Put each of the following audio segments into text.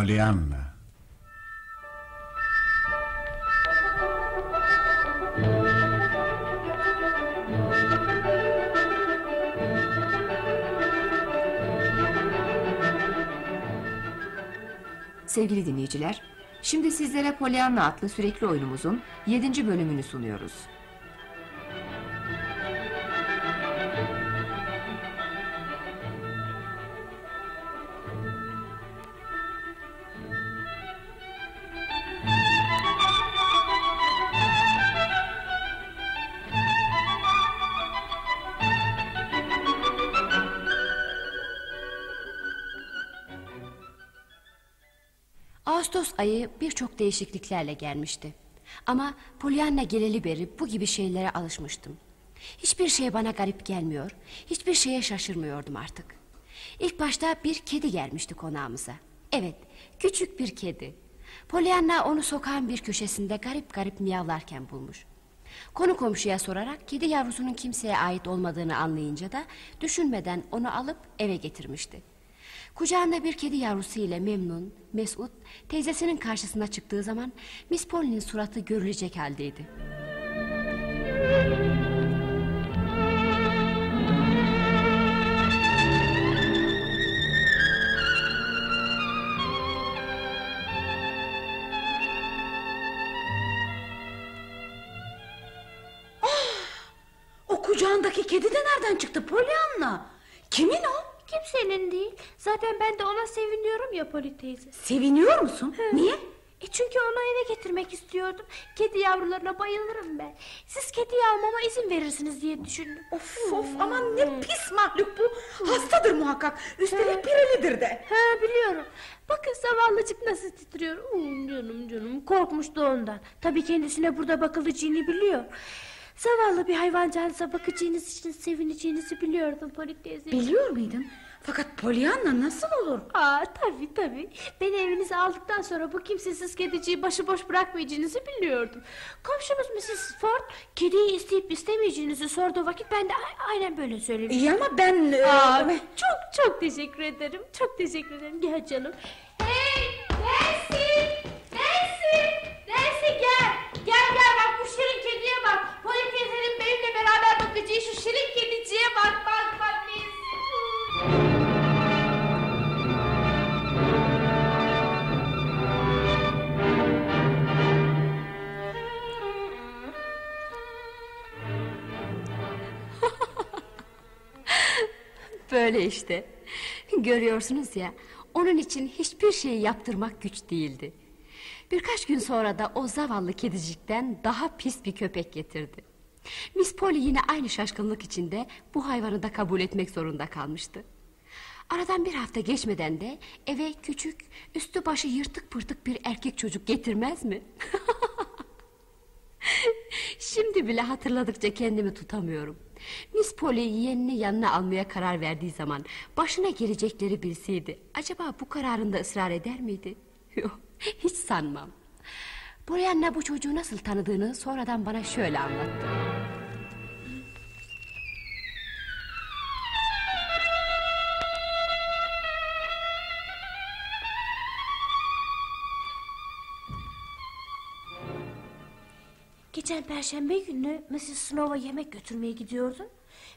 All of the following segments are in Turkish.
Pollyanna Sevgili dinleyiciler, şimdi sizlere Pollyanna adlı sürekli oyunumuzun 7. bölümünü sunuyoruz. Ayı birçok değişikliklerle gelmişti. Ama Pollyanna geleli beri bu gibi şeylere alışmıştım. Hiçbir şey bana garip gelmiyor, hiçbir şeye şaşırmıyordum artık. İlk başta bir kedi gelmişti konağımıza. Evet, küçük bir kedi. Pollyanna onu sokağın bir köşesinde garip garip miyavlarken bulmuş. Konu komşuya sorarak kedi yavrusunun kimseye ait olmadığını anlayınca da düşünmeden onu alıp eve getirmişti. Kucağında bir kedi yavrusu ile memnun, mesut, teyzesinin karşısına çıktığı zaman Miss Polly'nin suratı görülecek haldeydi. O kucağındaki kedi de nereden çıktı Pollyanna? Kimin o? Kimsenin değil. Zaten ben de ona seviniyorum ya Poli teyze. Seviniyor musun? Niye? E çünkü onu eve getirmek istiyordum. Kedi yavrularına bayılırım ben. Siz kedi almama izin verirsiniz diye düşündüm. Of of aman ne pis mahluk bu. Hastadır muhakkak. Üstelik pirelidir de. Ha biliyorum. Bakın zavallıcık nasıl titriyor. Um, canım canım korkmuştu ondan. Tabii kendisine burada bakılacağını biliyor. Zavallı bir hayvancağınıza bakacağınız için sevineceğinizi biliyordum Poli teyze. Biliyor muydun? Fakat Pollyanna nasıl olur? Aa tabii tabii. Beni evinize aldıktan sonra bu kimsesiz kediciyi başıboş bırakmayacağınızı biliyordum. Komşumuz Mrs. Ford kediyi isteyip istemeyeceğinizi sorduğu vakit ben de aynen böyle söyledim. İyi ama ben... e, Aa, çok çok teşekkür ederim. Çok teşekkür ederim. Gel canım. Böyle işte. Görüyorsunuz ya, onun için hiçbir şey yaptırmak güç değildi. Birkaç gün sonra da o zavallı kedicikten daha pis bir köpek getirdi. Miss Polly yine aynı şaşkınlık içinde bu hayvanı da kabul etmek zorunda kalmıştı. Aradan bir hafta geçmeden de eve küçük, üstü başı yırtık pırtık bir erkek çocuk getirmez mi? Şimdi bile hatırladıkça kendimi tutamıyorum. Miss Polly yeğenini yanına almaya karar verdiği zaman başına gelecekleri bilseydi acaba bu kararında ısrar eder miydi? Yok, hiç sanmam. Pollyanna bu çocuğu nasıl tanıdığını sonradan bana şöyle anlattı. Geçen perşembe günü Mrs. Snow'a yemek götürmeye gidiyordum.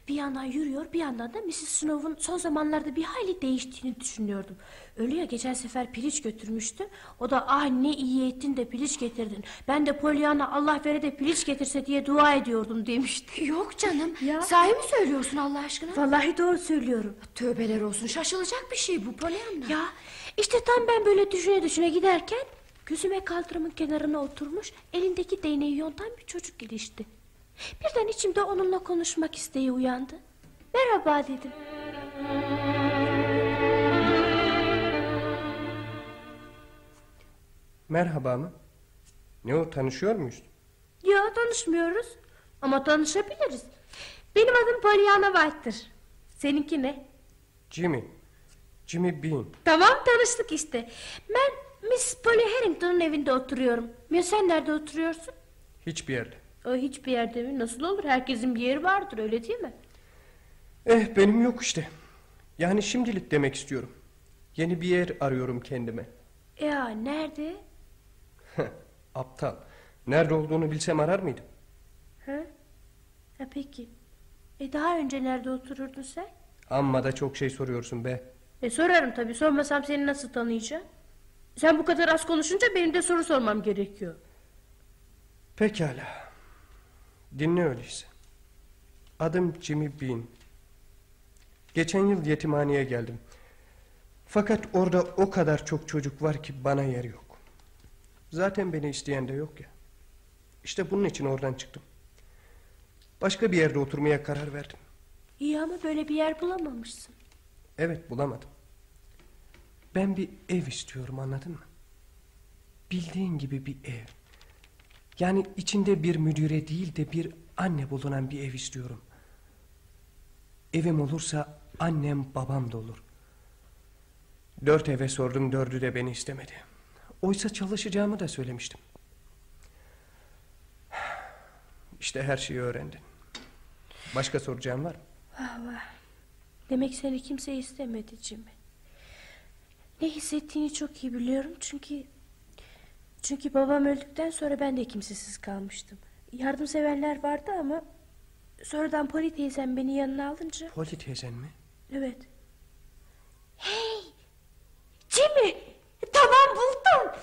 Bir yandan yürüyor bir yandan da Mrs. Snow'un son zamanlarda bir hayli değiştiğini düşünüyordum. Öyle ya geçen sefer piliç götürmüştü. O da ah ne iyi ettin de piliç getirdin. Ben de Pollyanna Allah vere de piliç getirse diye dua ediyordum demişti. Yok canım. Ya. Sahi mi söylüyorsun Allah aşkına? Vallahi doğru söylüyorum. Tövbeler olsun şaşılacak bir şey bu Pollyanna. Ya işte tam ben böyle düşüne düşüne giderken gözüme kaldırımın kenarına oturmuş elindeki değneği yontan bir çocuk ilişti. Birden içimde onunla konuşmak isteği uyandı. Merhaba dedim. Merhaba mı? Ne o tanışıyor muyuz? Ya tanışmıyoruz ama tanışabiliriz. Benim adım Pollyanna White'tır. Seninki ne? Jimmy. Jimmy Bean. Tamam tanıştık işte. Ben Miss Polly Harrington'un evinde oturuyorum. Ya sen nerede oturuyorsun? Hiçbir yerde. O hiçbir yerde mi? Nasıl olur? Herkesin bir yeri vardır öyle değil mi? Eh benim yok işte. Yani şimdilik demek istiyorum. Yeni bir yer arıyorum kendime. Ya nerede? Aptal. Nerede olduğunu bilsem arar mıydım? Ha? Ha peki. E daha önce nerede otururdun sen? Amma da çok şey soruyorsun be. E sorarım tabii. Sormasam seni nasıl tanıyacağım? Sen bu kadar az konuşunca benim de soru sormam gerekiyor. Pekala. Dinle öyleyse. Adım Jimmy Bean. Geçen yıl yetimhaneye geldim. Fakat orada o kadar çok çocuk var ki bana yer yok. Zaten beni isteyen de yok ya. İşte bunun için oradan çıktım. Başka bir yerde oturmaya karar verdim. İyi ama böyle bir yer bulamamışsın. Evet bulamadım. Ben bir ev istiyorum anladın mı? Bildiğin gibi bir ev. Yani içinde bir müdüre değil de bir anne bulunan bir ev istiyorum. Evim olursa annem babam da olur. Dört eve sordum dördü de beni istemedi. Oysa çalışacağımı da söylemiştim. İşte her şeyi öğrendin. Başka soracağın var mı? Demek seni kimse istemedi Jimmy. Ne hissettiğini çok iyi biliyorum çünkü... Çünkü babam öldükten sonra ben de kimsesiz kalmıştım. Yardımseverler vardı ama... Sonradan Poli teyzem beni yanına alınca... Poli teyzen mi? Evet. Hey! Jimmy! Tamam buldum.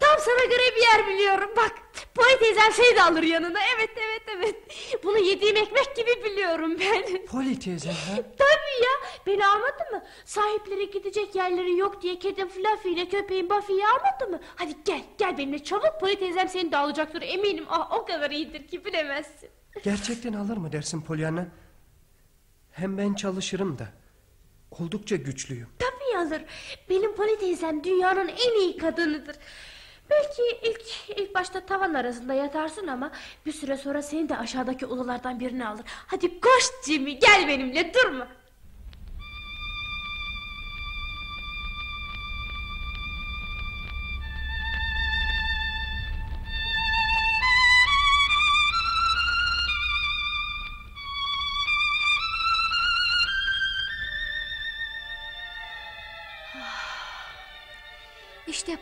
Tam sana göre bir yer biliyorum. Bak Poli teyzem seni de alır yanına. Evet evet evet. Bunu yediğim ekmek gibi biliyorum ben. Poli teyzen ha? Tabii ya. Beni almadı mı? Sahipleri gidecek yerleri yok diye kedim Fluffy ile köpeğin Buffy'yi almadı mı? Hadi gel gel benimle çabuk. Poli teyzem seni de alacaktır eminim. Ah, o kadar iyidir ki bilemezsin. Gerçekten alır mı dersin Pollyanna? Hem ben çalışırım da. Oldukça güçlüyüm. Tabii alır. Benim Poli teyzem dünyanın en iyi kadınıdır. Belki ilk ilk başta tavan arasında yatarsın ama bir süre sonra seni de aşağıdaki ululardan birini alır. Hadi koş Jimmy gel benimle durma.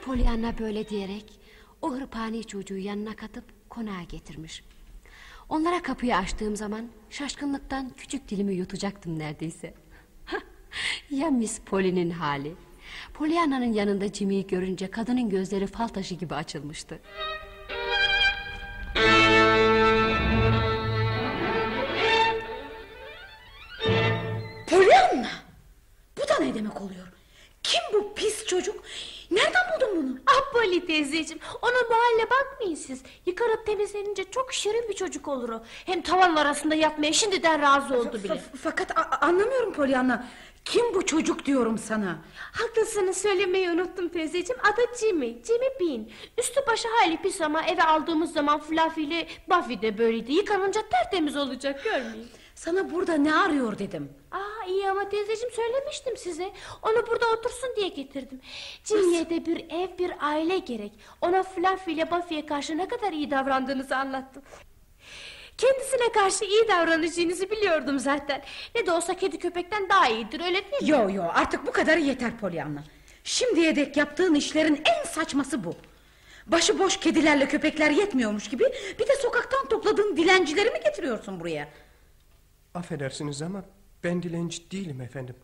Pollyanna böyle diyerek o hırpani çocuğu yanına katıp konağa getirmiş. Onlara kapıyı açtığım zaman şaşkınlıktan küçük dilimi yutacaktım neredeyse. ya Miss Polly'nin hali? Pollyanna'nın yanında Jimmy'yi görünce kadının gözleri fal taşı gibi açılmıştı. Poli teyzeciğim ona bu haline bakmayın siz. Yıkanıp temizlenince çok şirin bir çocuk olur o. Hem tavan arasında yatmaya şimdiden razı oldu bile. F- fakat anlamıyorum Pollyanna. Kim bu çocuk diyorum sana? Haklısınız söylemeyi unuttum teyzeciğim. Adı Jimmy. Jimmy Bean. Üstü başı hali pis ama eve aldığımız zaman Fluffy ile Buffy de böyleydi. Yıkanınca tertemiz olacak görmeyin. Sana burada ne arıyor dedim. Aa iyi ama teyzeciğim söylemiştim size. Onu burada otursun diye getirdim. Jimmy'ye de bir ev bir aile gerek. Ona Fluffy ile Buffy'ye karşı ne kadar iyi davrandığınızı anlattım. Kendisine karşı iyi davranacağınızı biliyordum zaten. Ne de olsa kedi köpekten daha iyidir öyle değil mi? Yo yo artık bu kadarı yeter Pollyanna. Şimdiye dek yaptığın işlerin en saçması bu. Başıboş kedilerle köpekler yetmiyormuş gibi bir de sokaktan topladığın dilencileri mi getiriyorsun buraya? Affedersiniz ama ben dilenci değilim efendim.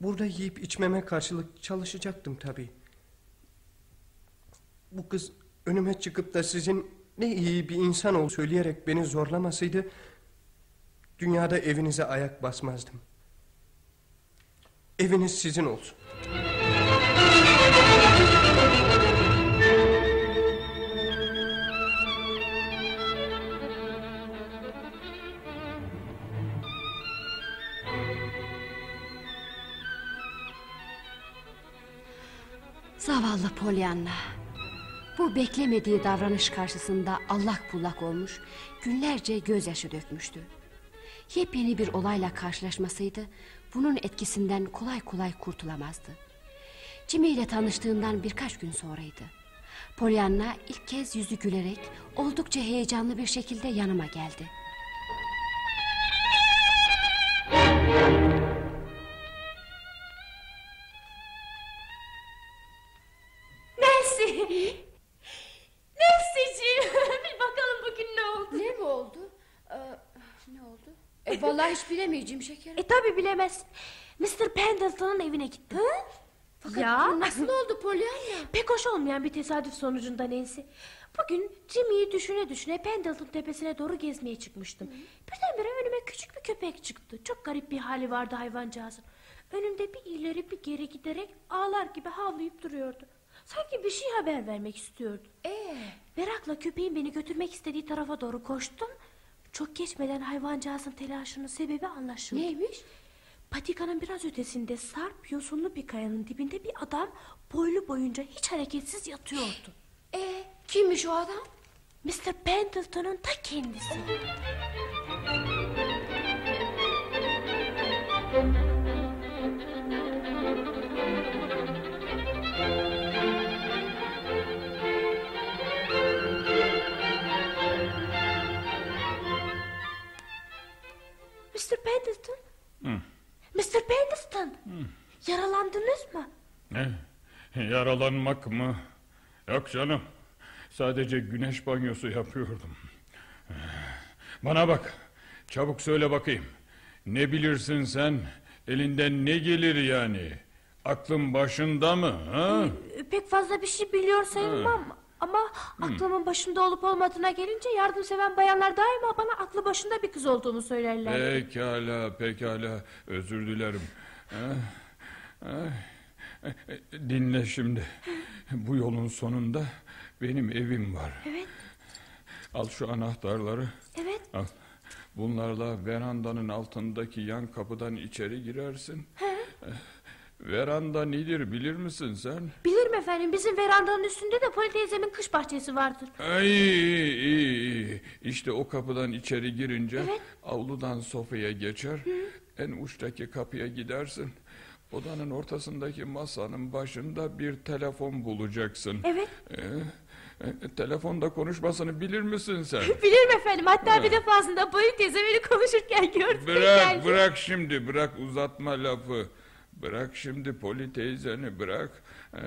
Burada yiyip içmeme karşılık çalışacaktım tabii. Bu kız önüme çıkıp da sizin ne iyi bir insan ol söyleyerek beni zorlamasaydı... ...dünyada evinize ayak basmazdım. Eviniz sizin olsun. Zavallı Pollyanna. Bu beklemediği davranış karşısında allak bullak olmuş, günlerce gözyaşı dökmüştü. Yepyeni bir olayla karşılaşmasaydı, bunun etkisinden kolay kolay kurtulamazdı. Jimmy ile tanıştığından birkaç gün sonraydı. Pollyanna ilk kez yüzü gülerek, oldukça heyecanlı bir şekilde yanıma geldi. Vallahi hiç bilemeyeceğim şekerim. E tabi bilemezsin. Mr. Pendleton'un evine gittim. Fakat ya. bu nasıl oldu Pollyanna? Pek hoş olmayan bir tesadüf sonucunda Nancy. Bugün Jimmy'yi düşüne düşüne Pendleton tepesine doğru gezmeye çıkmıştım. Birdenbire önüme küçük bir köpek çıktı. Çok garip bir hali vardı hayvancağızın. Önümde bir ileri bir geri giderek ağlar gibi havlayıp duruyordu. Sanki bir şey haber vermek istiyordu. Ee, Merakla köpeğin beni götürmek istediği tarafa doğru koştum. Çok geçmeden hayvancağızın telaşının sebebi anlaşıldı. neymiş? Patikanın biraz ötesinde sarp yosunlu bir kayanın dibinde bir adam boylu boyunca hiç hareketsiz yatıyordu. Ee, kimmiş o adam? Mr. Pendleton'un ta kendisi. Yaralanmak mı? Yok canım. Sadece güneş banyosu yapıyordum. Bana bak. Çabuk söyle bakayım. Ne bilirsin sen? Elinden ne gelir yani? Aklın başında mı? Ha? Pek fazla bir şey biliyor sayılmam. Ama aklımın başında olup olmadığına gelince yardımseven bayanlar daima bana aklı başında bir kız olduğumu söylerler. Pekala, pekala. Özür dilerim. Ah, ah. Dinle şimdi. Bu yolun sonunda benim evim var. Evet, Al şu anahtarları. evet. Al. Bunlarla verandanın altındaki yan kapıdan içeri girersin. Eh, Veranda nedir bilir misin sen? Bilirim efendim bizim verandanın üstünde de Poli teyzemin kış bahçesi vardır. Ay, iyi, iyi. İşte o kapıdan içeri girince Evet. avludan sofaya geçer. En uçtaki kapıya gidersin. Odanın ortasındaki masanın başında bir telefon bulacaksın. Evet. Ee, e, telefonda konuşmasını bilir misin sen? Bilirim efendim hatta bir defasında Poli teyze beni konuşurken gördüm. Bırak geldi. bırak şimdi bırak uzatma lafı. Bırak şimdi Poli teyzeni bırak. Eh,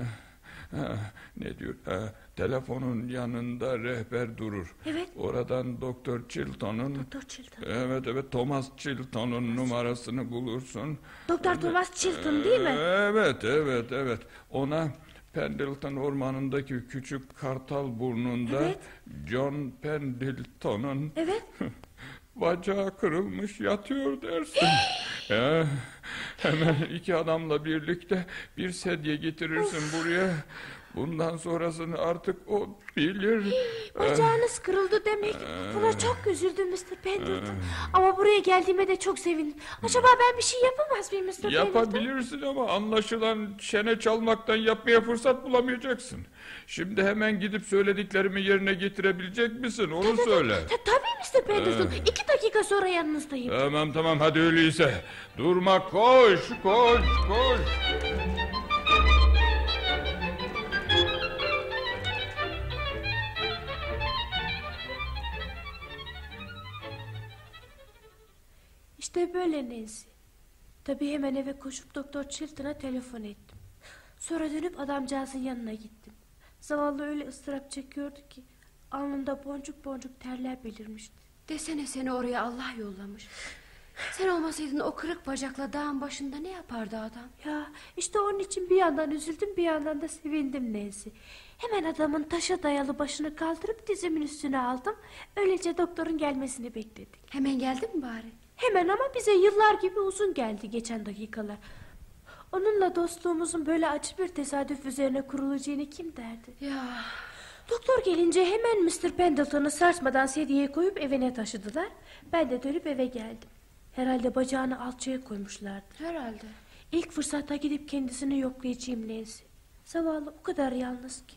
ha, ne diyor? Ha, telefonun yanında rehber durur. Evet. Oradan Doktor Chilton'un Doktor Chilton. Evet evet Thomas Chilton'un numarasını bulursun. Doktor Thomas Chilton değil mi? Evet evet evet. Ona Pendleton ormanındaki küçük kartal burnunda Evet. John Pendleton'un Evet. Bacağı kırılmış yatıyor dersin. ya, hemen iki adamla birlikte bir sedye getirirsin buraya. Bundan sonrasını artık o bilir. Bacağınız kırıldı demek. Buna çok üzüldüm Mr. Pendleton. Ama buraya geldiğime de çok sevindim. Acaba ben bir şey yapamaz mıyım Mr. Pendleton? Yapabilirsin ama anlaşılan çene çalmaktan yapmaya fırsat bulamayacaksın. Şimdi hemen gidip söylediklerimi yerine getirebilecek misin? Onu söyle. Ta- tabii Mr. Pendleton. İki dakika sonra yanınızdayım. Tamam tamam hadi öyleyse. Durma koş koş koş. İşte böyle Nancy. Tabii hemen eve koşup Doktor Chilton'a telefon ettim. Sonra dönüp adamcağızın yanına gittim. Zavallı öyle ıstırap çekiyordu ki alnında boncuk boncuk terler belirmişti. Desene seni oraya Allah yollamış. Sen olmasaydın o kırık bacakla dağın başında ne yapardı adam? Ya işte onun için bir yandan üzüldüm bir yandan da sevindim Nancy. Hemen adamın taşa dayalı başını kaldırıp dizimin üstüne aldım. Öylece doktorun gelmesini bekledik. Hemen geldi mi bari? Hemen ama bize yıllar gibi uzun geldi geçen dakikalar. Onunla dostluğumuzun böyle acı bir tesadüf üzerine kurulacağını kim derdi? Ya Doktor gelince hemen Mr. Pendleton'u sarsmadan sedyeye koyup evine taşıdılar. Ben de dönüp eve geldim. Herhalde bacağını alçıya koymuşlardı. herhalde. İlk fırsatta gidip kendisini yoklayacağım Nancy. Zavallı o kadar yalnız ki.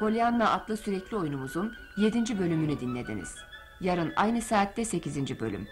Pollyanna adlı sürekli oyunumuzun 7. bölümünü dinlediniz. Yarın aynı saatte 8. bölüm.